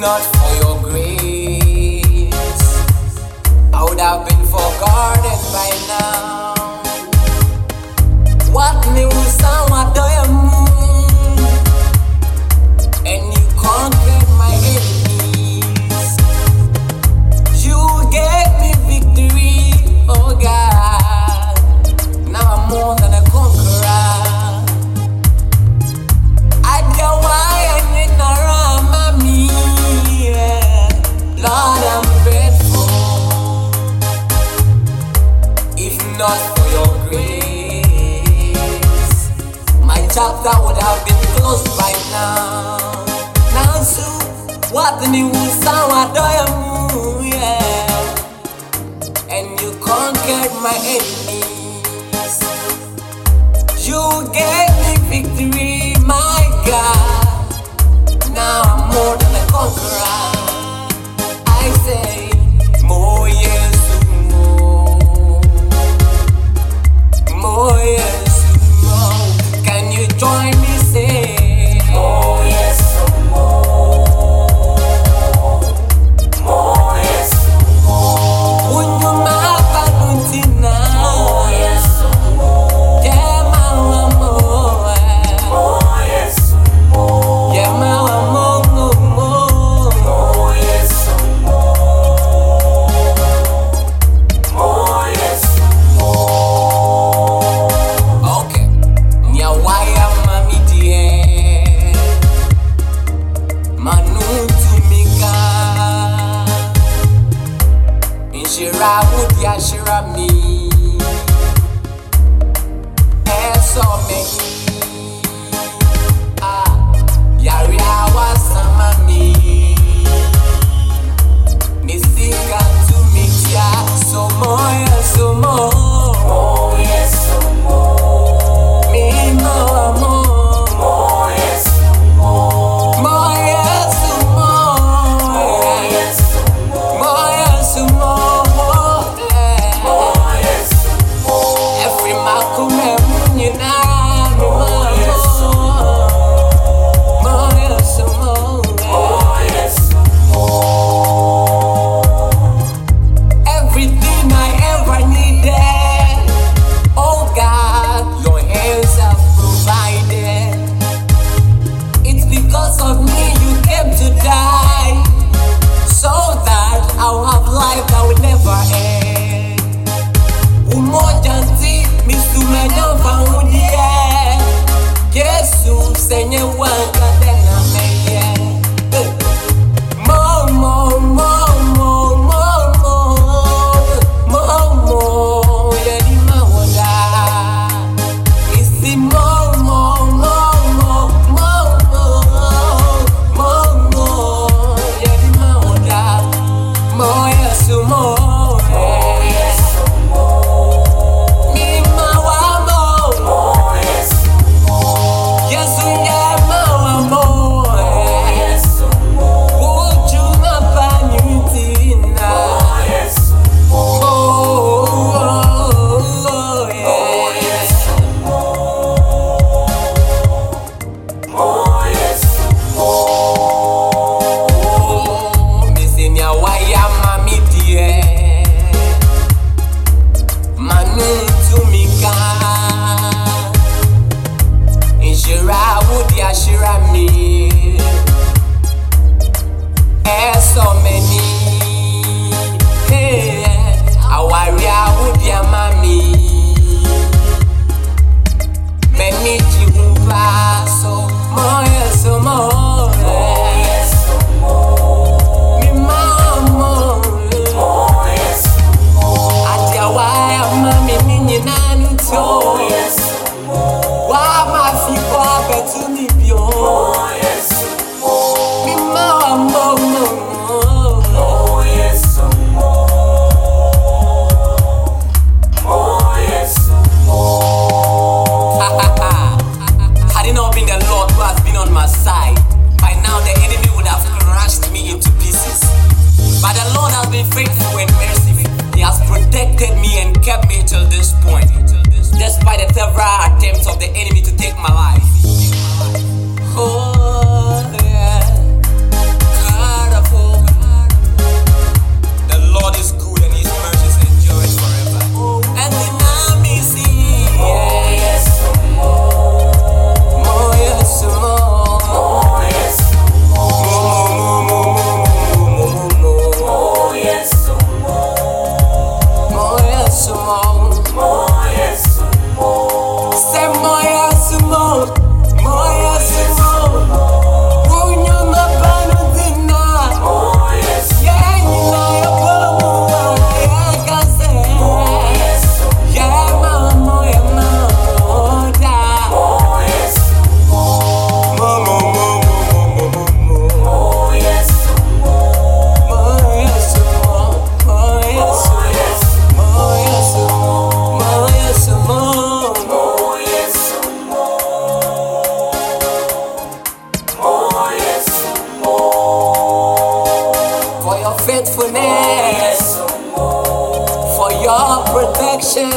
not for your grace, I would have been forgotten by now. What news will sound, what do you ni usawa doyamu yeah. And you conquered my enemies. You gave me victory my God. Now I'm more than a conqueror. I say more Moyesu more, Moyesu Mo Can you join me your protection.